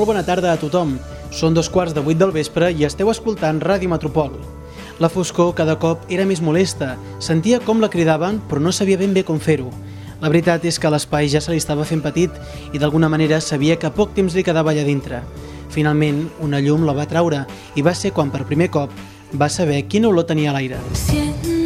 Molt bona tarda a tothom. Són dos quarts de vuit del vespre i esteu escoltant Ràdio Metropol. La foscor cada cop era més molesta. Sentia com la cridaven, però no sabia ben bé com fer-ho. La veritat és que l'espai ja se li estava fent petit i d'alguna manera sabia que poc temps li quedava allà dintre. Finalment, una llum la va traure i va ser quan per primer cop va saber quina olor tenia l'aire. Siento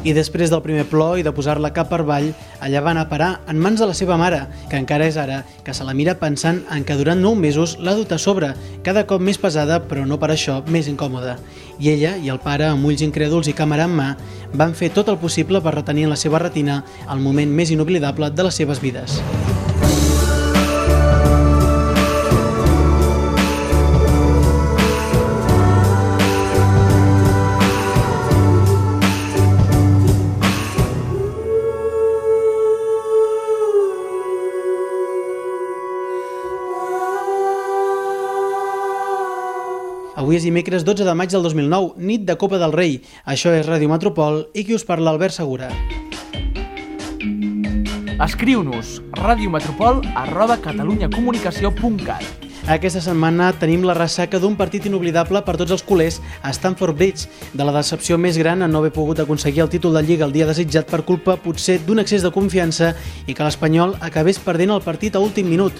I després del primer plor i de posar-la cap per avall, allà va anar a parar en mans de la seva mare, que encara és ara, que se la mira pensant en que durant nou mesos l'ha dut a sobre, cada cop més pesada, però no per això més incòmoda. I ella i el pare, amb ulls incrèduls i càmera en mà, van fer tot el possible per retenir en la seva retina el moment més inoblidable de les seves vides. Avui és dimecres 12 de maig del 2009, nit de Copa del Rei. Això és Ràdio Metropol i qui us parla Albert Segura. Escriu-nos radiometropol arroba catalunyacomunicació.cat Aquesta setmana tenim la ressaca d'un partit inoblidable per tots els culers a Stamford Bridge, de la decepció més gran en no haver pogut aconseguir el títol de Lliga el dia desitjat per culpa potser d'un excés de confiança i que l'Espanyol acabés perdent el partit a últim minut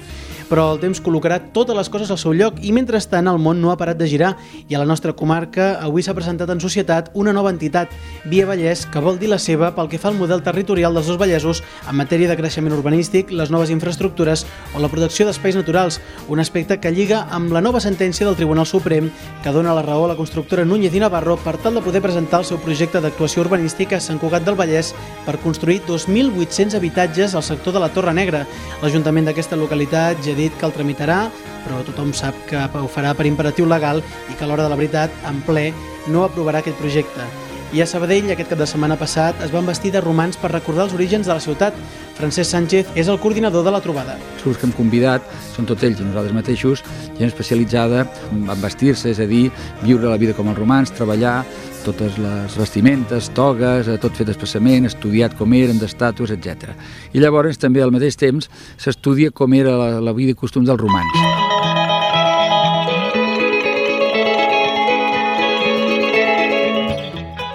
però el temps col·locarà totes les coses al seu lloc i mentrestant el món no ha parat de girar i a la nostra comarca avui s'ha presentat en societat una nova entitat, Via Vallès, que vol dir la seva pel que fa al model territorial dels dos Vallesos en matèria de creixement urbanístic, les noves infraestructures o la protecció d'espais naturals, un aspecte que lliga amb la nova sentència del Tribunal Suprem que dona la raó a la constructora Núñez i Navarro per tal de poder presentar el seu projecte d'actuació urbanística a Sant Cugat del Vallès per construir 2.800 habitatges al sector de la Torre Negra. L'Ajuntament d'aquesta localitat ja dit que el tramitarà, però tothom sap que ho farà per imperatiu legal i que a l'hora de la veritat, en ple, no aprovarà aquest projecte. I a Sabadell, aquest cap de setmana passat, es van vestir de romans per recordar els orígens de la ciutat. Francesc Sánchez és el coordinador de la trobada. Els grups que hem convidat són tots ells i nosaltres mateixos, gent especialitzada en vestir-se, és a dir, viure la vida com els romans, treballar, totes les vestimentes, togues, eh, tot fet expressament, estudiat com eren, d'estatus, etc. I llavors també al mateix temps s'estudia com era la, la vida i costums dels romans.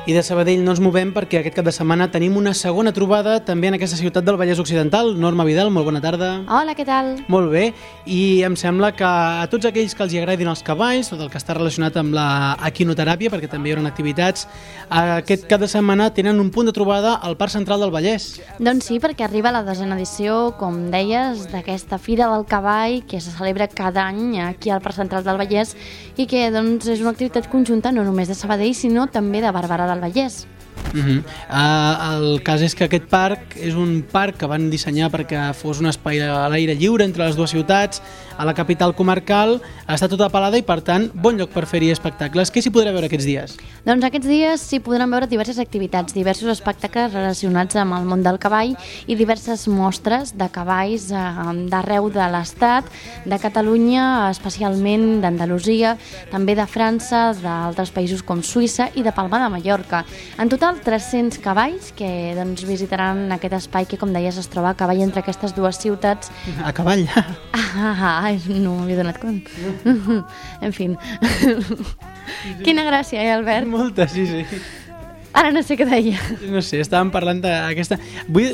I de Sabadell no ens movem perquè aquest cap de setmana tenim una segona trobada també en aquesta ciutat del Vallès Occidental. Norma Vidal, molt bona tarda. Hola, què tal? Molt bé, i em sembla que a tots aquells que els agradin els cavalls, tot el que està relacionat amb la equinoteràpia, perquè també hi haurà activitats, aquest cap de setmana tenen un punt de trobada al Parc Central del Vallès. Doncs sí, perquè arriba la desena edició, com deies, d'aquesta Fira del Cavall que se celebra cada any aquí al Parc Central del Vallès i que doncs, és una activitat conjunta no només de Sabadell, sinó també de Barberà del Vallès. Uh -huh. uh, el cas és que aquest parc és un parc que van dissenyar perquè fos un espai a l'aire lliure entre les dues ciutats, a la capital comarcal, està tota pelada i per tant bon lloc per fer-hi espectacles. Què s'hi podrà veure aquests dies? Doncs aquests dies s'hi podran veure diverses activitats, diversos espectacles relacionats amb el món del cavall i diverses mostres de cavalls eh, d'arreu de l'Estat, de Catalunya, especialment d'Andalusia, també de França, d'altres països com Suïssa i de Palma de Mallorca. En total, 300 cavalls que doncs, visitaran aquest espai que, com deies, es troba a cavall entre aquestes dues ciutats. A cavall. Ah, ah, no m'havia donat compte. en fi. Quina gràcia, eh, Albert? Molta, sí, sí. Ara no sé què deia. No sé, estàvem parlant d'aquesta... Vull...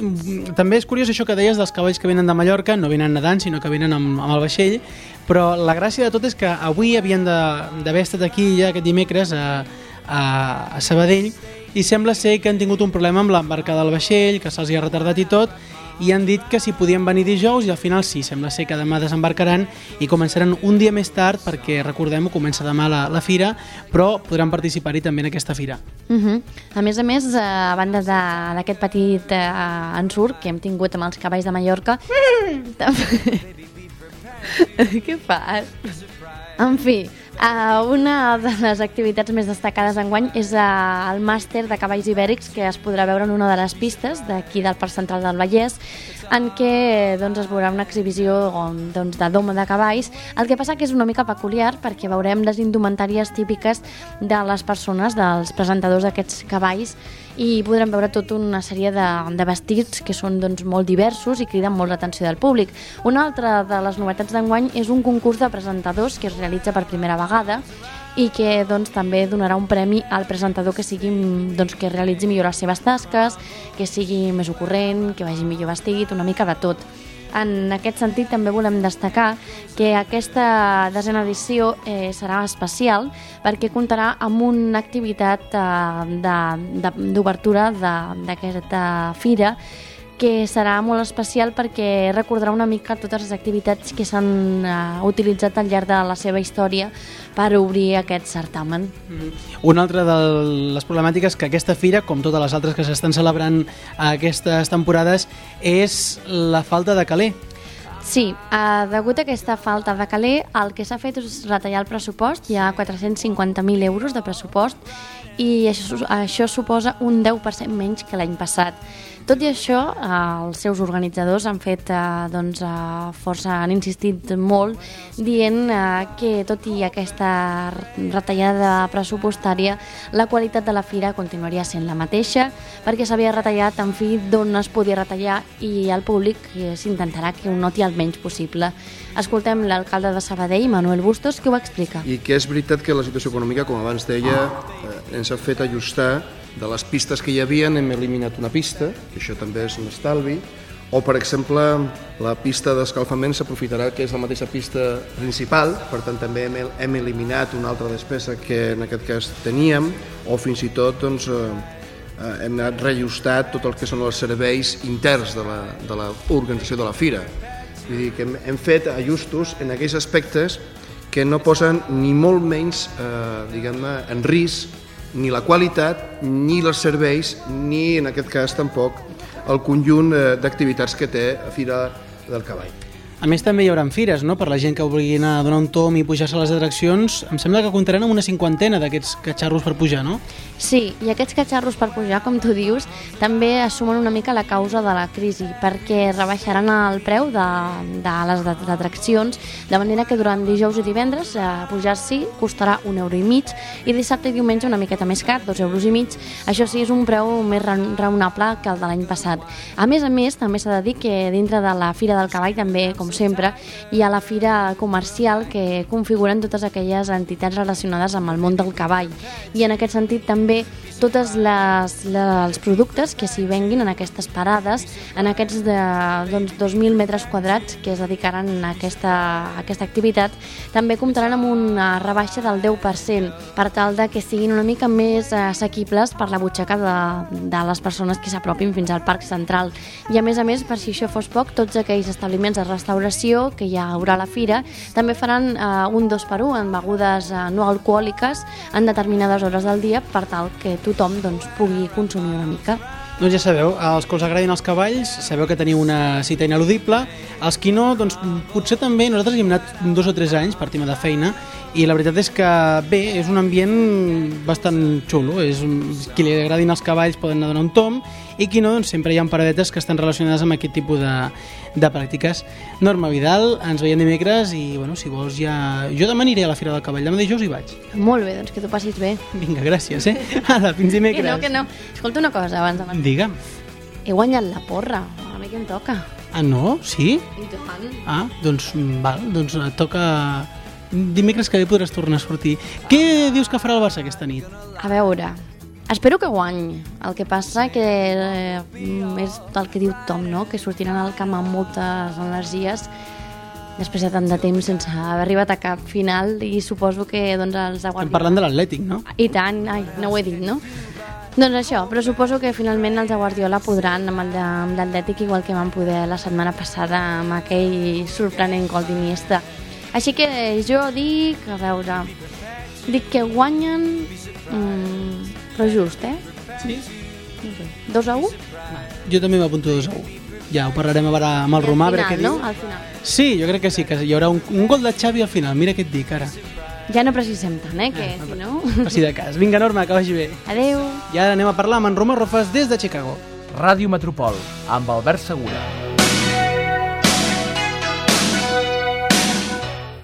També és curiós això que deies dels cavalls que venen de Mallorca, no venen nedant, sinó que venen amb, amb el vaixell, però la gràcia de tot és que avui havien de- d'haver estat aquí ja aquest dimecres a, a, a Sabadell i sembla ser que han tingut un problema amb l'embarcada del vaixell, que se'ls ha retardat i tot, i han dit que si podien venir dijous i al final sí, sembla ser que demà desembarcaran i començaran un dia més tard perquè recordem-ho, comença demà la, la fira però podran participar-hi també en aquesta fira Uh -huh. A més a més, eh, a banda d'aquest petit eh, ensurt que hem tingut amb els cavalls de Mallorca... també- Què fas? En fi, Uh, una de les activitats més destacades enguany és uh, el màster de cavalls ibèrics que es podrà veure en una de les pistes d'aquí del Parc Central del Vallès en què doncs, es veurà una exhibició on, doncs, de doma de cavalls. El que passa que és una mica peculiar perquè veurem les indumentàries típiques de les persones, dels presentadors d'aquests cavalls i podrem veure tota una sèrie de, de vestits que són doncs, molt diversos i criden molt l'atenció del públic. Una altra de les novetats d'enguany és un concurs de presentadors que es realitza per primera vegada i que doncs, també donarà un premi al presentador que sigui doncs, que realitzi millor les seves tasques, que sigui més ocorrent, que vagi millor vestit, una mica de tot. En aquest sentit també volem destacar que aquesta desena edició eh, serà especial perquè comptarà amb una activitat eh, d'obertura d'aquesta fira que serà molt especial perquè recordarà una mica totes les activitats que s'han eh, utilitzat al llarg de la seva història per obrir aquest certamen. Una altra de les problemàtiques que aquesta fira, com totes les altres que s'estan celebrant aquestes temporades, és la falta de caler. Sí, eh, degut a aquesta falta de caler, el que s'ha fet és retallar el pressupost, hi ha 450.000 euros de pressupost i això, això suposa un 10% menys que l'any passat. Tot i això, eh, els seus organitzadors han fet eh, doncs, eh, força, han insistit molt dient eh, que tot i aquesta retallada pressupostària, la qualitat de la fira continuaria sent la mateixa perquè s'havia retallat en fi d'on es podia retallar i el públic eh, s'intentarà que ho noti el menys possible. Escoltem l'alcalde de Sabadell, Manuel Bustos, que ho explica. i que és veritat que la situació econòmica, com abans deia, eh, ens ha fet ajustar de les pistes que hi havia, hem eliminat una pista, que això també és un estalvi, o, per exemple, la pista d'escalfament s'aprofitarà que és la mateixa pista principal, per tant també hem, hem eliminat una altra despesa que en aquest cas teníem, o fins i tot doncs, eh, eh, hem anat reajustat tot el que són els serveis interns de la- de l'organització de, la fira. Vull dir que hem, hem fet ajustos en aquells aspectes que no posen ni molt menys eh, diguem-ne en risc ni la qualitat, ni els serveis, ni en aquest cas tampoc el conjunt eh, d'activitats que té Fira del Cavall. A més, també hi haurà fires, no?, per la gent que vulgui anar a donar un tom i pujar-se a les atraccions. Em sembla que comptaran amb una cinquantena d'aquests catxarros per pujar, no? Sí, i aquests catxarros per pujar, com tu dius, també assumen una mica la causa de la crisi, perquè rebaixaran el preu de, de les atraccions, de manera que durant dijous i divendres eh, pujar-s'hi costarà un euro i mig, i dissabte i diumenge una miqueta més car, dos euros i mig. Això sí, és un preu més ra- raonable que el de l'any passat. A més a més, també s'ha de dir que dintre de la Fira del Cavall, també, com sempre, hi ha la Fira Comercial que configuren totes aquelles entitats relacionades amb el món del cavall. I en aquest sentit també totes les, les, els productes que s'hi venguin en aquestes parades, en aquests de, doncs, 2.000 metres quadrats que es dedicaran a aquesta, a aquesta activitat, també comptaran amb una rebaixa del 10% per tal de que siguin una mica més eh, assequibles per la butxaca de, de les persones que s'apropin fins al Parc Central. I a més a més, per si això fos poc, tots aquells establiments de restauració que hi haurà la fira també faran eh, un dos per un en begudes eh, no alcohòliques en determinades hores del dia per tal que tothom doncs, pugui consumir una mica. Doncs ja sabeu, als que us agradin els cavalls, sabeu que teniu una cita ineludible. Els qui no, doncs potser també, nosaltres hi hem anat dos o tres anys per tema de feina, i la veritat és que, bé, és un ambient bastant xulo. És, qui li agradin els cavalls poden anar a donar un tom, i qui no, doncs sempre hi ha paradetes que estan relacionades amb aquest tipus de, de pràctiques. Norma Vidal, ens veiem dimecres, i, bueno, si vols ja... Jo demà aniré a la Fira del Cavall, demà dijous hi vaig. Molt bé, doncs que tu passis bé. Vinga, gràcies, eh? Ara, fins Que dimecres. no, que no. Escolta una cosa abans de. Digue'm. He guanyat la porra, a mi que em toca. Ah, no? Sí? I tant. Ah, doncs val, doncs et toca... Dimecres que ve podràs tornar a sortir. Què dius que farà el Barça aquesta nit? A veure, espero que guany. El que passa que eh, és el que diu Tom, no? que sortiran al camp amb moltes energies després de tant de temps sense haver arribat a cap final i suposo que doncs, els de Estem parlant de l'Atlètic, no? I tant, ai, no ho he dit, no? Doncs això, però suposo que finalment els de Guardiola podran amb l'Atlètic igual que van poder la setmana passada amb aquell sorprenent gol d'Iniesta. Així que jo dic, a veure, dic que guanyen, mm, però just, eh? Sí. No sé, 2 a 1? Jo també m'apunto 2 a 1. Ja ho parlarem a veure amb el Romà, a veure què final, no? diu. Al final. Sí, jo crec que sí, que hi haurà un, un gol de Xavi al final. Mira què et dic ara. Ja no precisem tant, eh, que Ah, si no... Per si de cas. Vinga, Norma, que vagi bé. Adeu. I ara anem a parlar amb en Roma Rofes des de Chicago. Ràdio Metropol, amb Albert Segura.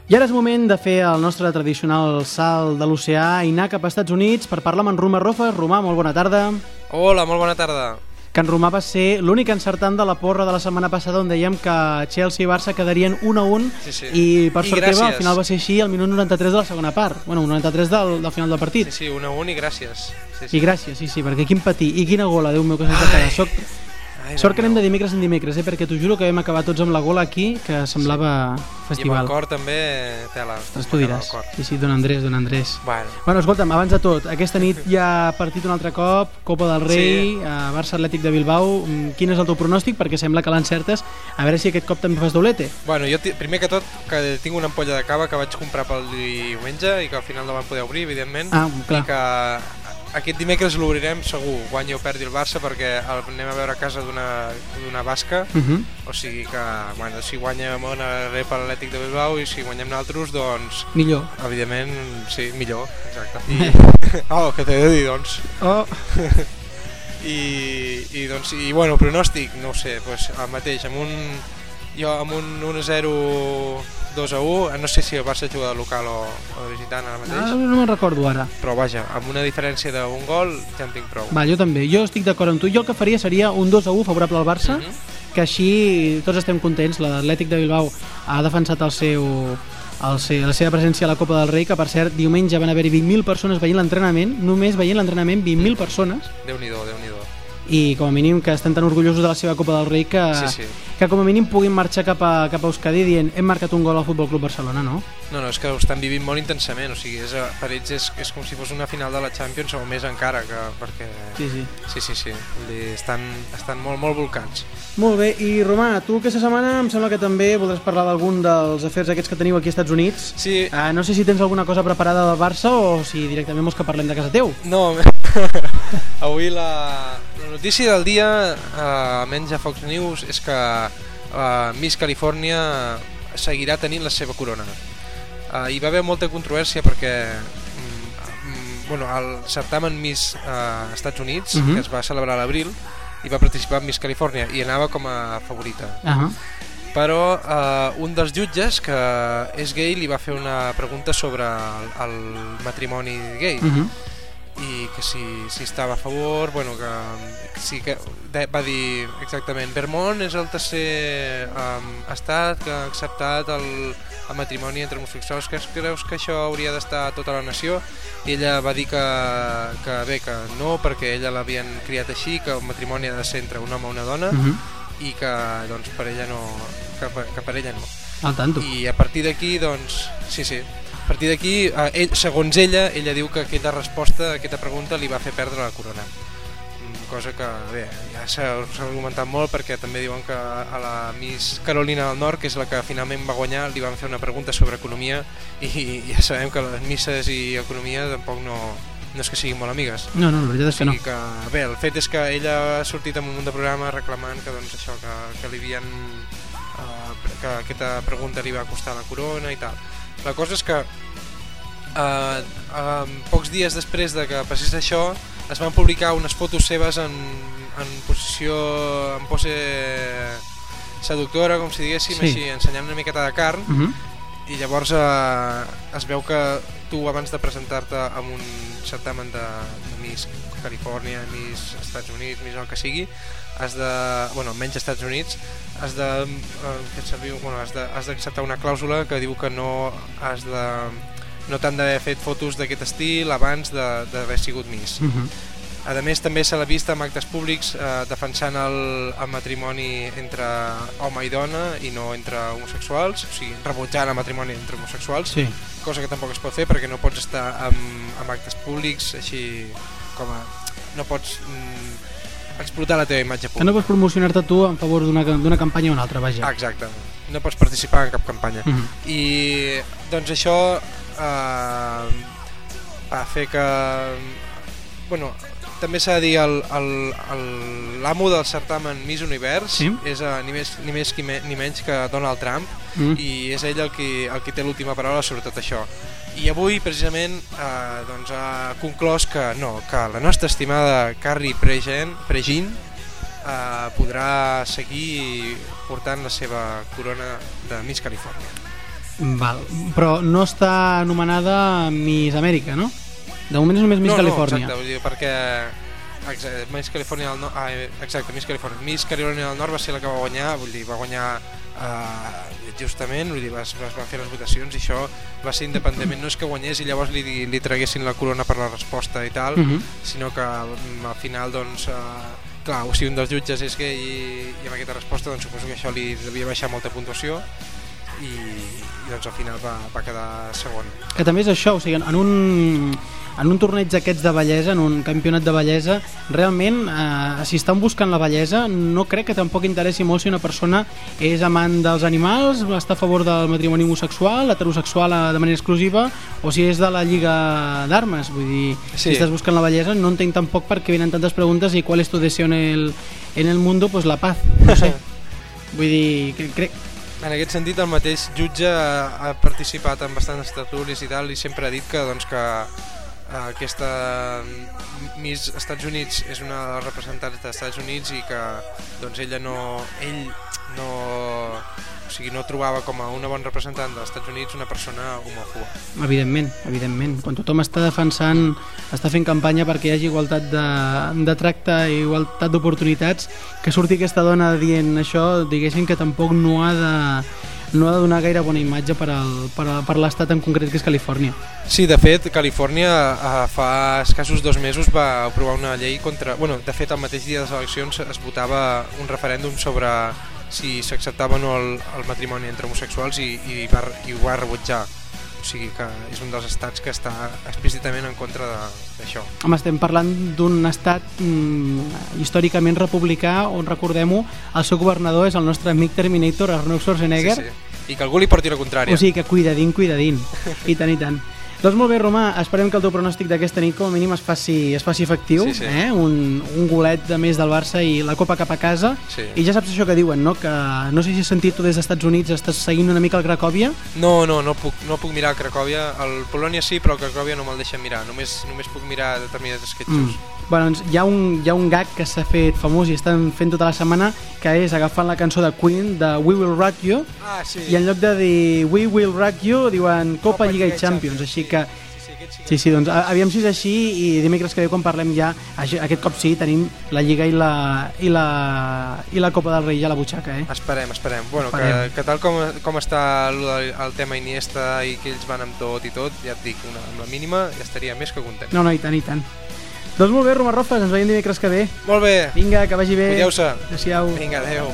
I ara és moment de fer el nostre tradicional salt de l'oceà i anar cap a Estats Units per parlar amb en Romà Rofes. Romà, molt bona tarda. Hola, molt bona tarda. Que en Romà va ser l'únic encertant de la porra de la setmana passada on dèiem que Chelsea i Barça quedarien 1 a 1 Sí, sí. i per I sort teva al final va ser així al minut 93 de la segona part. Bueno, 93 del, del final del partit. Sí, sí, una un i gràcies. Sí, sí. I gràcies, sí, sí, perquè quin patí. I quina gola, Déu meu, que se'ns va quedar. Soc... Sort que anem de dimecres en dimecres, eh? perquè t'ho juro que vam acabar tots amb la gola aquí, que semblava I amb el festival. cor també, tela. Ostres, tu diràs. Sí, sí, don Andrés, don Andrés. Bueno, Bueno, escolta'm, abans de tot, aquesta nit hi ha partit un altre cop, Copa del Rei, Sí. a Barça Atlètic de Bilbao. Mm, Quin és el teu pronòstic? Perquè sembla que l'encertes. A veure si aquest cop també fas doblete. bueno jo primer que tot que tinc una ampolla de cava que vaig comprar pel diumenge i que al final no van poder obrir, evidentment. Ah, clar. I que aquest dimecres l'obrirem segur, guanyi o perdi el Barça perquè el anem a veure a casa d'una basca, Uh -huh. o sigui que bueno, si guanya rep a l'Atlètic de Bilbao i si guanyem nosaltres, doncs Millor. evidentment, sí, millor, exacte. I, oh, que t'he de dir, doncs, Oh, i, i doncs i bueno, pronòstic, no ho sé, pues, el mateix, amb un jo amb un 1-0 2-1, no sé si el Barça juga de local o, o de visitant ara ah, mateix, no me'n recordo ara. però vaja, amb una diferència d'un gol ja en tinc prou. Va, jo també. Jo estic d'acord amb tu. Jo el que faria seria un 2 a 1 favorable al Barça, Mhm. que així tots estem contents. L'Atlètic de Bilbao ha defensat el seu, el seu, la seva presència a la Copa del Rei, que per cert, diumenge van haver-hi 20.000 persones veient l'entrenament, només veient l'entrenament 20.000 persones, Déu-n'hi-do, déu nhi déu i com a mínim que estan tan orgullosos de la seva Copa del Rei que, Sí, sí. que com a mínim puguin marxar cap a, cap a Euskadi dient hem marcat un gol al Futbol Club Barcelona, no? No, no, és que ho estan vivint molt intensament, o sigui, és, per ells és, és com si fos una final de la Champions o més encara, que, perquè... Sí, sí. Sí, sí, sí, vull dir, estan, estan molt, molt volcats. Molt bé, i Romà, tu aquesta setmana em sembla que també voldràs parlar d'algun dels afers aquests que teniu aquí als Estats Units. Sí, Uh, no sé si tens alguna cosa preparada del Barça o si directament vols que parlem de casa teu. No, avui la, la notícia del dia, eh, almenys a Fox News, és que eh, Miss Califòrnia seguirà tenint la seva corona. Eh, hi va haver molta controvèrsia perquè mm, mm, bueno, el certamen Miss eh, Estats Units, Mhm. que es va celebrar a l'abril, i va participar Miss Califòrnia i anava com a favorita. Uh -huh. Però eh, un dels jutges, que és gay, li va fer una pregunta sobre el, el matrimoni gay Uh -huh. I que si, si estava a favor, bueno, que, sí que de, va dir exactament Vermont és el tercer um, estat que ha acceptat el, el matrimoni entre homosexuals, que creus que això hauria d'estar a tota la nació? I ella va dir que, que bé, que no, perquè ella l'havien criat així, que el matrimoni ha de ser entre un home i una dona, Uh -huh. i que doncs per ella no, que, que per ella no. Al tanto. I a partir d'aquí, doncs, sí, sí, a partir d'aquí, eh, ell, segons ella, ella diu que aquesta resposta, aquesta pregunta li va fer perdre la corona. Mm, Cosa que, bé, ja s'ha argumentat molt perquè també diuen que a la Miss Carolina del Nord, que és la que finalment va guanyar, li van fer una pregunta sobre economia i ja sabem que les misses i economia tampoc no, no és que siguin molt amigues. No, no, la veritat és que no. Que, bé, el fet és que ella ha sortit en un munt de programa reclamant que, doncs, això, que, que li havien... Uh, que aquesta pregunta li va costar la corona i tal. La cosa és que uh, uh, pocs dies després de que passés això es van publicar unes fotos seves en, en posició en pose seductora, com si diguéssim, Sí. així, ensenyant una miqueta de carn Uh -huh. i llavors eh, es veu que tu abans de presentar-te a un certamen de, de Miss Califòrnia, Miss Estats Units, Miss el que sigui, has de, bueno, almenys als Estats Units, has de eh, fer servir, bueno, has de- has d'acceptar una clàusula que diu que no has de no t'han d'haver fet fotos d'aquest estil abans de- d'haver sigut Miss. Uh -huh. A més, també se l'ha vist en actes públics eh, defensant el, el matrimoni entre home i dona i no entre homosexuals, o sigui, rebutjant el matrimoni entre homosexuals, Sí. cosa que tampoc es pot fer perquè no pots estar en, en actes públics així com a... no pots mm, explotar la teva imatge Que pública. no pots promocionar-te tu en favor d'una campanya o una altra, vaja. Exacte, no pots participar en cap campanya. Uh -huh. I doncs això eh, va fer que bueno, també s'ha de dir l'amo del certamen Miss Univers Sí. és eh, ni, més, ni més ni menys que Donald Trump Mm. i és ell el qui, el qui té l'última paraula sobre tot això I avui, precisament, eh, doncs, ha conclòs que no, que la nostra estimada Carrie Pregin, Pregin eh, podrà seguir portant la seva corona de Miss Califòrnia. Val. Però no està anomenada Miss Amèrica, no? De moment és només Miss no, Califòrnia. No, exacte, vull dir, perquè exacte, Miss Califòrnia del Nord, ah, exacte, Miss Califòrnia. Miss Califòrnia del Nord va ser la que va guanyar, vull dir, va guanyar eh, justament, vull dir, va, va, va fer les votacions i això va ser independentment, no és que guanyés i llavors li, li traguessin la corona per la resposta i tal, Mhm. sinó que mm, al final, doncs, eh, clar, o si un dels jutges és gay i, i amb aquesta resposta, doncs suposo que això li devia baixar molta puntuació i, i doncs al final va, va quedar segon. Que també és això, o sigui, en un, en un torneig d'aquests de bellesa, en un campionat de bellesa, realment, eh, si estan buscant la bellesa, no crec que tampoc interessi molt si una persona és amant dels animals, està a favor del matrimoni homosexual, heterosexual eh, de manera exclusiva, o si és de la lliga d'armes. Vull dir, Sí. si estàs buscant la bellesa, no entenc tampoc per què venen tantes preguntes i qual és tu deseo en el, en el mundo, pues la paz. No sé. Vull dir, que, crec, En aquest sentit, el mateix jutge ha, participat en bastants tertúlies i tal i sempre ha dit que, doncs, que aquesta Miss Estats Units és una de les representants dels Estats Units i que doncs, ella no, ell no, o sigui, no trobava com a una bona representant dels Estats Units una persona homòfoba. Evidentment, evidentment. Quan tothom està defensant, està fent campanya perquè hi hagi igualtat de, de tracte i igualtat d'oportunitats, que surti aquesta dona dient això, diguéssim que tampoc no ha de, no ha de donar gaire bona imatge per, al, per, per l'estat en concret que és Califòrnia. Sí, de fet, Califòrnia eh, fa escassos dos mesos va aprovar una llei contra... Bueno, de fet, el mateix dia de les eleccions es votava un referèndum sobre si s'acceptava o no el, el matrimoni entre homosexuals i, i, va, i ho va rebutjar. O sigui que és un dels estats que està explícitament en contra d'això. Home, estem parlant d'un estat mm, històricament republicà on, recordem-ho, el seu governador és el nostre amic Terminator, Arnold Schwarzenegger, Sí, sí. I que algú li porti la contrària. O sigui que cuidadín, cuidadín. I tant, i tant. Doncs molt bé, Romà, esperem que el teu pronòstic d'aquesta nit com a mínim es faci, es faci efectiu. Sí, sí. Eh? Un, un golet de més del Barça i la Copa cap a casa. Sí. I ja saps això que diuen, no? Que no sé si has sentit tu des dels Estats Units, estàs seguint una mica el Cracòvia. No, no, no puc, no puc mirar Cracòvia. El Polònia sí, però el Cracòvia no me'l deixa mirar. Només, només puc mirar determinats sketches. Mm. Bueno, doncs hi ha, un, hi ha un gag que s'ha fet famós i estan fent tota la setmana que és agafant la cançó de Queen de We Will Rock You Ah, sí. i en lloc de dir We Will Rock You diuen Copa, Lliga i Champions, així que Sí, sí, que... Doncs aviam si és així i dimecres que ve quan parlem ja, aquest cop sí, tenim la Lliga i la, i la, i la Copa del Rei ja a la butxaca, eh? Esperem, esperem. Bueno, que, Esperem. que tal com, com està el, el tema Iniesta i que ells van amb tot i tot, ja et dic, una, amb la mínima ja estaria més que content. No, no, i tant, i tant. Doncs molt bé, Roma Rofes, ens veiem dimecres que ve. Molt bé, Vinga, que vagi bé. cuideu-se. Adéu-siau. Vinga, adeu.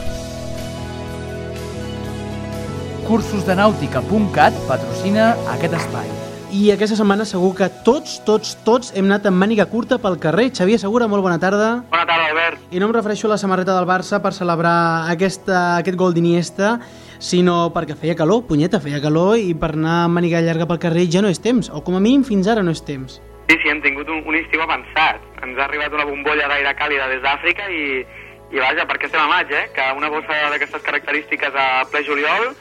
Cursosdenàutica.cat patrocina aquest espai. I aquesta setmana segur que tots, tots, tots hem anat amb màniga curta pel carrer. Xavier Segura, molt bona tarda. Bona tarda, Albert. I no em refereixo a la samarreta del Barça per celebrar aquesta, aquest gol d'Iniesta, sinó perquè feia calor, punyeta, feia calor, i per anar amb màniga llarga pel carrer ja no és temps, o com a mínim fins ara no és temps. Sí, sí, hem tingut un, un estiu avançat. Ens ha arribat una bombolla d'aire càlida des d'Àfrica i, i vaja, perquè estem a maig, eh? Que una bossa d'aquestes característiques a ple juliol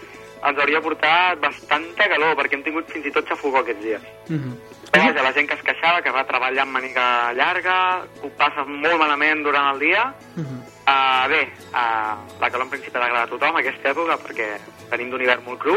ens hauria portat bastanta calor, perquè hem tingut fins i tot xafogó aquests dies. Mm -hmm. Però vaja, la gent que es queixava, que va treballar amb màniga llarga, ho passa molt malament durant el dia, Mm -hmm. Uh, bé, uh, la calor en principi ha d'agradar a tothom aquesta època perquè venim d'un hivern molt cru,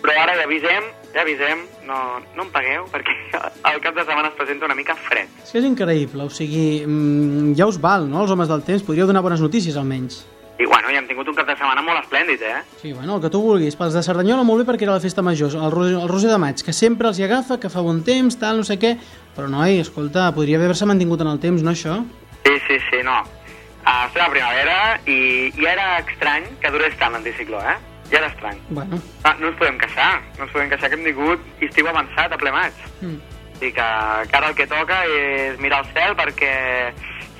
però ara ja avisem, ja avisem, no, no em pagueu perquè el cap de setmana es presenta una mica fred. És que és increïble, o sigui, mm, ja us val, no?, els homes del temps, podríeu donar bones notícies almenys. I bueno, ja hem tingut un cap de setmana molt esplèndid, eh? Sí, bueno, el que tu vulguis. Pels de Cerdanyola molt bé perquè era la festa major, el el Roser de maig, que sempre els hi agafa, que fa bon temps, tal, no sé què, però noi, escolta, podria haver-se mantingut en el temps, no això? Sí, sí, sí, no. Uh, estem a primavera i, i era estrany que durés tant l'anticicló, eh? Ja era estrany. Bueno, Ah, no ens podem queixar, no ens podem queixar que hem tingut estiu avançat a ple maig. mm. I que, que ara el que toca és mirar el cel perquè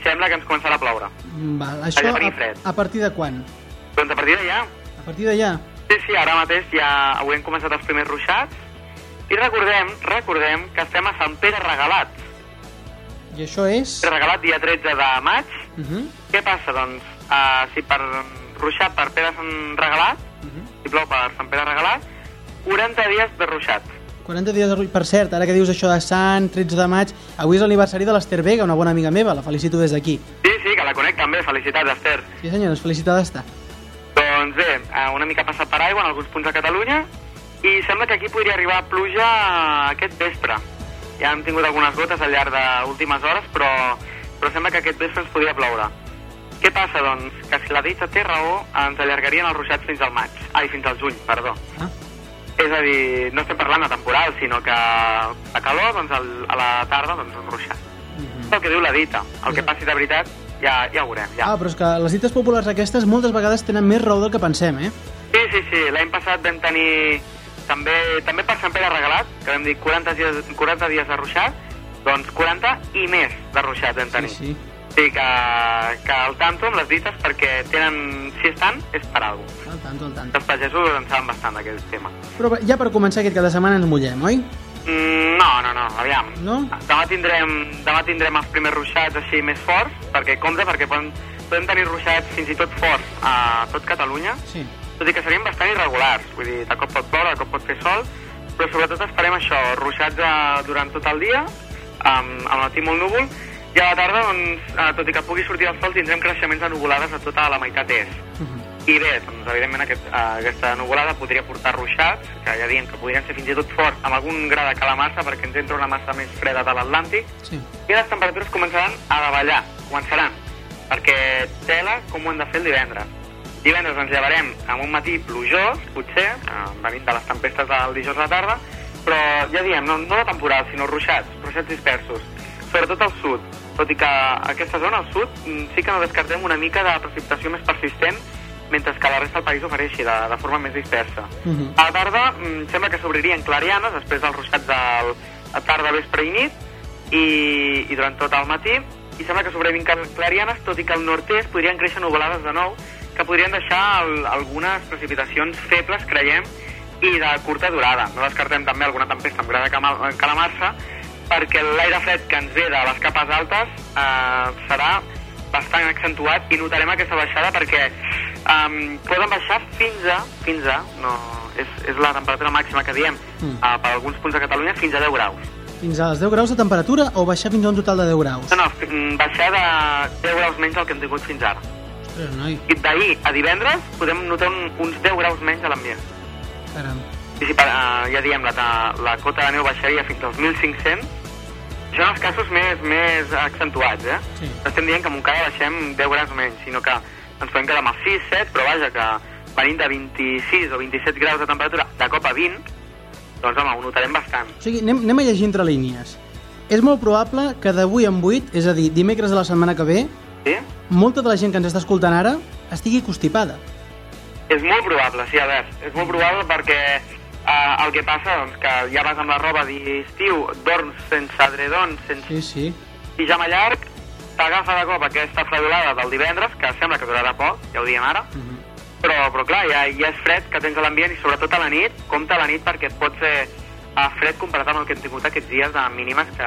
sembla que ens començarà a ploure. Val, això a, a partir de quan? Doncs a partir d'allà, A partir d'allà? sí, sí, ara mateix ja avui hem començat els primers ruixats i recordem, recordem que estem a Sant Pere Regalat. I això és... Pere Regalat, dia 13 de maig. Uh -huh. Què passa, doncs? Uh, si per ruixat per Pere Sant Regalat, Uh -huh. si plou per Sant Pere Regalat, 40 dies de ruixat. 40 dies de ruixats. Per cert, ara que dius això de Sant, 13 de maig, avui és l'aniversari de l'Ester Vega, una bona amiga meva, la felicito des d'aquí. Sí, que la conec també, felicitats, Esther. Sí senyores, felicitada està. Doncs bé, eh, una mica passat per aigua en alguns punts de Catalunya i sembla que aquí podria arribar pluja aquest vespre. Ja hem tingut algunes gotes al llarg d'últimes hores, però, però sembla que aquest vespre ens podria ploure. Què passa, doncs? Que si la dita té raó, ens allargarien els ruixats fins al maig. Ai, fins al juny, perdó. Ah. És a dir, no estem parlant de temporal, sinó que a calor, doncs a la tarda, doncs un ruixat. És el que diu la dita. El que passi de veritat, ja, ja ho veurem, ja. Ah, però és que les dites populars aquestes moltes vegades tenen més raó del que pensem, eh? Sí, sí, sí. L'any passat vam tenir també, també per Sant Pere Regalat, que vam dir 40 dies, 40 dies de ruixat, doncs 40 i més de ruixat vam tenir. Sí, sí. Sí, que, que al tanto amb les dites perquè tenen, si estan, és per alguna cosa. Al tanto, al tanto. Els pagesos en saben bastant d'aquest tema. Però ja per començar aquest cap de setmana ens mullem, oi? Mm, no, no, no, aviam. No? Demà tindrem, demà tindrem els primers ruixats així més forts, perquè compte, perquè podem, podem tenir ruixats fins i tot forts a tot Catalunya, Sí. tot i que serien bastant irregulars, vull dir, de cop pot ploure, de cop pot fer sol, però sobretot esperem això, ruixats eh, durant tot el dia, amb, amb el matí molt núvol, i a la tarda, doncs, eh, tot i que pugui sortir el sol, tindrem creixements de nuvolades a tota la meitat est. I bé, doncs, evidentment aquest, eh, aquesta nuvolada podria portar ruixats, que ja diem que podrien ser fins i tot forts, amb algun gra de calamarsa, perquè ens entra una massa més freda de l'Atlàntic, Sí. i les temperatures començaran a davallar, començaran, perquè tela com ho hem de fer el divendres. Divendres ens llevarem amb un matí plujós, potser, eh, venint de les tempestes del dijous a la tarda, però ja diem, no, no de temporal, sinó ruixats, ruixats dispersos, sobretot al sud, tot i que aquesta zona, al sud, mm, sí que no descartem una mica de precipitació més persistent, mentre que la resta del país ofereixi de, de forma més dispersa. Mhm. A la tarda mm, sembla que s'obririen clarianes després dels ruixats del a tarda, vespre i nit i, i durant tot el matí i sembla que clar- clarianes tot i que al nord-est podrien créixer nuvolades de nou que podrien deixar el, algunes precipitacions febles, creiem, i de curta durada. No descartem també alguna tempesta amb gra de cama- calamarsa perquè l'aire fred que ens ve de les capes altes eh, serà bastant accentuat i notarem aquesta baixada perquè um, poden baixar fins a, fins a, no, és, és la temperatura màxima que diem Mm. uh, per alguns punts de Catalunya, fins a 10 graus. Fins als 10 graus de temperatura o baixar fins a un total de 10 graus? No, no, mm, baixar de 10 graus menys del que hem tingut fins ara. Ostres, noi, I d'ahir a divendres podem notar un, uns 10 graus menys a l'ambient. caram. I si, per, uh, ja diem, la, la cota de neu baixaria fins als 1.500, això en els casos més, més accentuats, eh? Sí. No estem dient que a Montcada baixem 10 graus menys, sinó que ens podem quedar amb els 6, 7, però vaja, que venint de 26 o 27 graus de temperatura de cop a 20, doncs home, ho notarem bastant. O sigui, anem, anem a llegir entre línies. És molt probable que d'avui en 8, és a dir, dimecres de la setmana que ve, Sí? molta de la gent que ens està escoltant ara estigui constipada. És molt probable, sí, a veure, és molt probable perquè uh, el que passa, doncs, que ja vas amb la roba d'estiu, dorms sense edredons, sense Sí, sí. pijama llarg, t'agafa de cop aquesta fredolada del divendres, que sembla que durarà poc, ja ho diem ara, Mhm. però, però clar, ja, ja és fred que tens a l'ambient i sobretot a la nit, compta a la nit perquè pot ser uh, fred comparat amb el que hem tingut aquests dies de mínimes que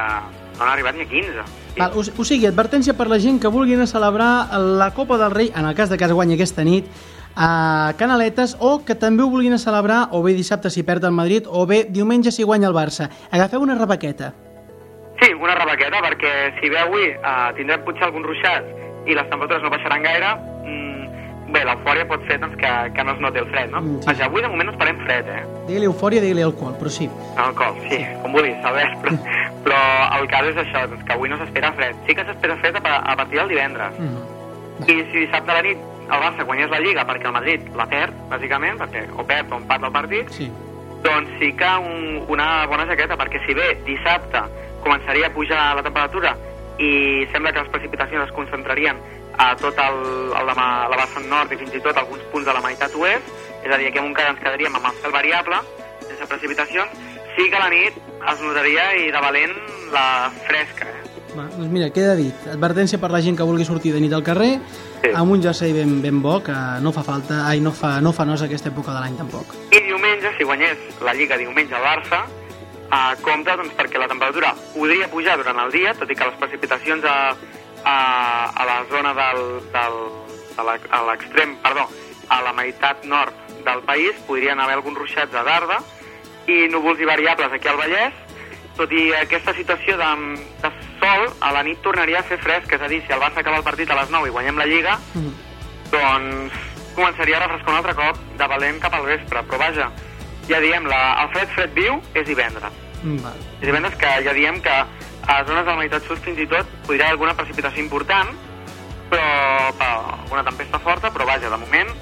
no han arribat ni a 15. Sí. Val, o, o sigui, advertència per la gent que vulguin a celebrar la Copa del Rei, en el cas de que es guanyi aquesta nit, a Canaletes, o que també ho vulguin a celebrar, o bé dissabte si perd el Madrid, o bé diumenge si guanya el Barça. Agafeu una rebaqueta. Sí, una rebaqueta, perquè si ve avui uh, tindrem potser alguns ruixats i les temperatures no baixaran gaire, mm, bé, l'eufòria pot fer doncs, que, que no es noti el fred, no? Mm, sí. Vaja, avui de moment esperem fred, eh? Digue-li eufòria, digue-li alcohol, però sí. Alcohol, sí, com vulguis, Albert, però, però el cas és això, doncs, que avui no s'espera fred. Sí que s'espera fred a, a partir del divendres. Mm. I si dissabte a la nit el Barça guanyés la Lliga perquè el Madrid la perd, bàsicament, perquè o perd o empat el partit, Sí. doncs sí que un, una bona jaqueta, perquè si bé dissabte començaria a pujar la temperatura i sembla que les precipitacions es concentrarien a tot el, el ma- la vessant nord i fins i tot alguns punts de la meitat oest, és a dir, aquí a Montcada ens quedaríem amb el cel variable, sense precipitacions, sí que a la nit es notaria i de valent la fresca, eh? Va, doncs mira, queda dit. Advertència per la gent que vulgui sortir de nit al carrer, Sí. amb un jersei ben, ben bo, que no fa falta, ai, no fa, no fa nosa aquesta època de l'any tampoc. I diumenge, si guanyés la Lliga diumenge al Barça, eh, compta doncs, perquè la temperatura podria pujar durant el dia, tot i que les precipitacions a, a, a la zona del, del, de a l'extrem, perdó, a la meitat nord del país podrien haver alguns ruixats a tarda i núvols i variables aquí al Vallès, tot i aquesta situació de, de sol, a la nit tornaria a fer fresc, és a dir, si el Barça acaba el partit a les 9 i guanyem la Lliga, Mm. doncs començaria a refrescar un altre cop de valent cap al vespre, però vaja, ja diem, la, el fred fred viu és divendres. Mm, Val. És divendres que ja diem que a zones de la meitat sud fins i tot podria haver alguna precipitació important, però per alguna tempesta forta, però vaja, de moment,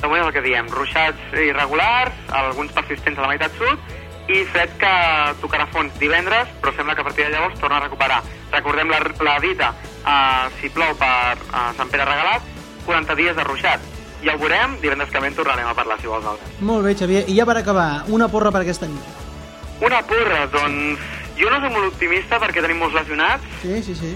de moment és el que diem, ruixats irregulars, alguns persistents a la meitat sud, i fred que tocarà fons divendres, però sembla que a partir de llavors torna a recuperar. Recordem la, la dita, uh, si plou per uh, Sant Pere Regalat, 40 dies de ruixat. Ja ho veurem, divendres que ve tornarem a parlar, si vols, Albert. Molt bé, Xavier. I ja per acabar, una porra per aquesta nit. Una porra, doncs... Jo no soc molt optimista perquè tenim molts lesionats, Sí, sí, sí.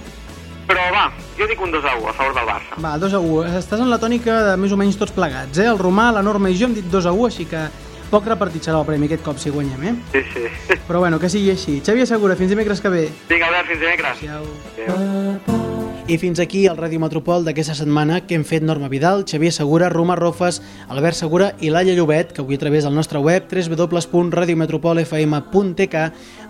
però va, jo dic un 2 a 1 a favor del Barça. Va, 2 a 1. Estàs en la tònica de més o menys tots plegats, eh? El Romà, la Norma i jo hem dit 2 a 1, així que poc repartit serà el premi aquest cop si guanyem, eh? Sí, sí. Però bueno, que sigui així. Xavier Segura, fins dimecres que ve. Vinga, Albert, fins dimecres. Adéu. Adéu. I fins aquí el Ràdio Metropol d'aquesta setmana que hem fet Norma Vidal, Xavier Segura, Roma Rofes, Albert Segura i Laia Llobet, que avui a través del nostre web www.radiometropolfm.tk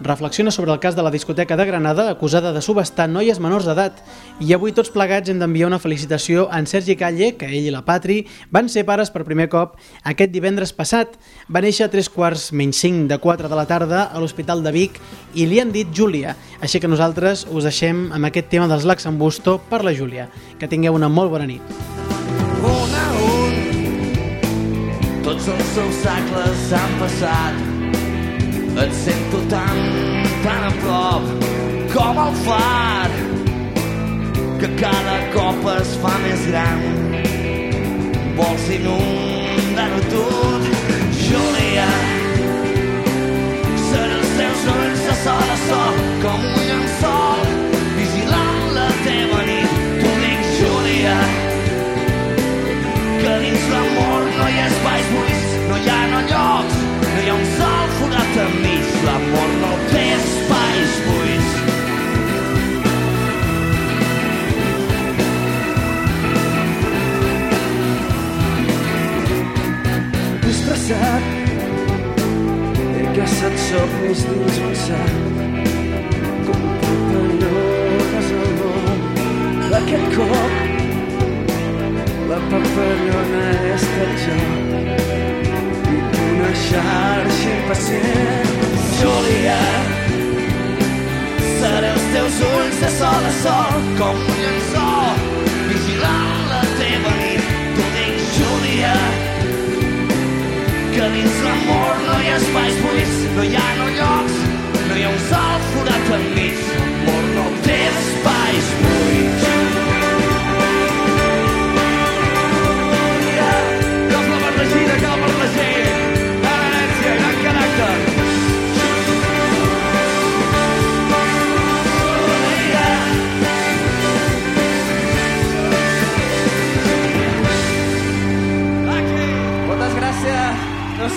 reflexiona sobre el cas de la discoteca de Granada acusada de subestar noies menors d'edat. I avui tots plegats hem d'enviar una felicitació a en Sergi Calle, que ell i la Patri van ser pares per primer cop aquest divendres passat. Va néixer a tres quarts menys 5 de 4 de la tarda a l'Hospital de Vic i li han dit Júlia. Així que nosaltres us deixem amb aquest tema dels Lacs Busto per la Júlia. Que tingueu una molt bona nit. un a un. Tots els seus segles han passat. Et sento tan, tan a prop com el far que cada cop es fa més gran. Vols inundar-ho tot Júlia? Seré els teus ulls de sol a sol com un llençol hi ha un sol forat enmig, l'amor no té espais buits. Estressat, he caçat somnis dins un sac, com papallones al món. Aquest cop la papallona del joc i xarxa impacient. Júlia, seré els teus ulls de sol a sol com un llençol vigilant la teva nit. T'ho dic, Júlia, que dins l'amor no hi ha espais buits, no hi ha no llocs, no hi ha un sol forat enmig. L'amor no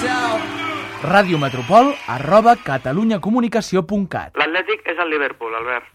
Adéu-siau. Ràdio Metropol arroba catalunyacomunicació.cat L'Atlètic és el Liverpool, Albert.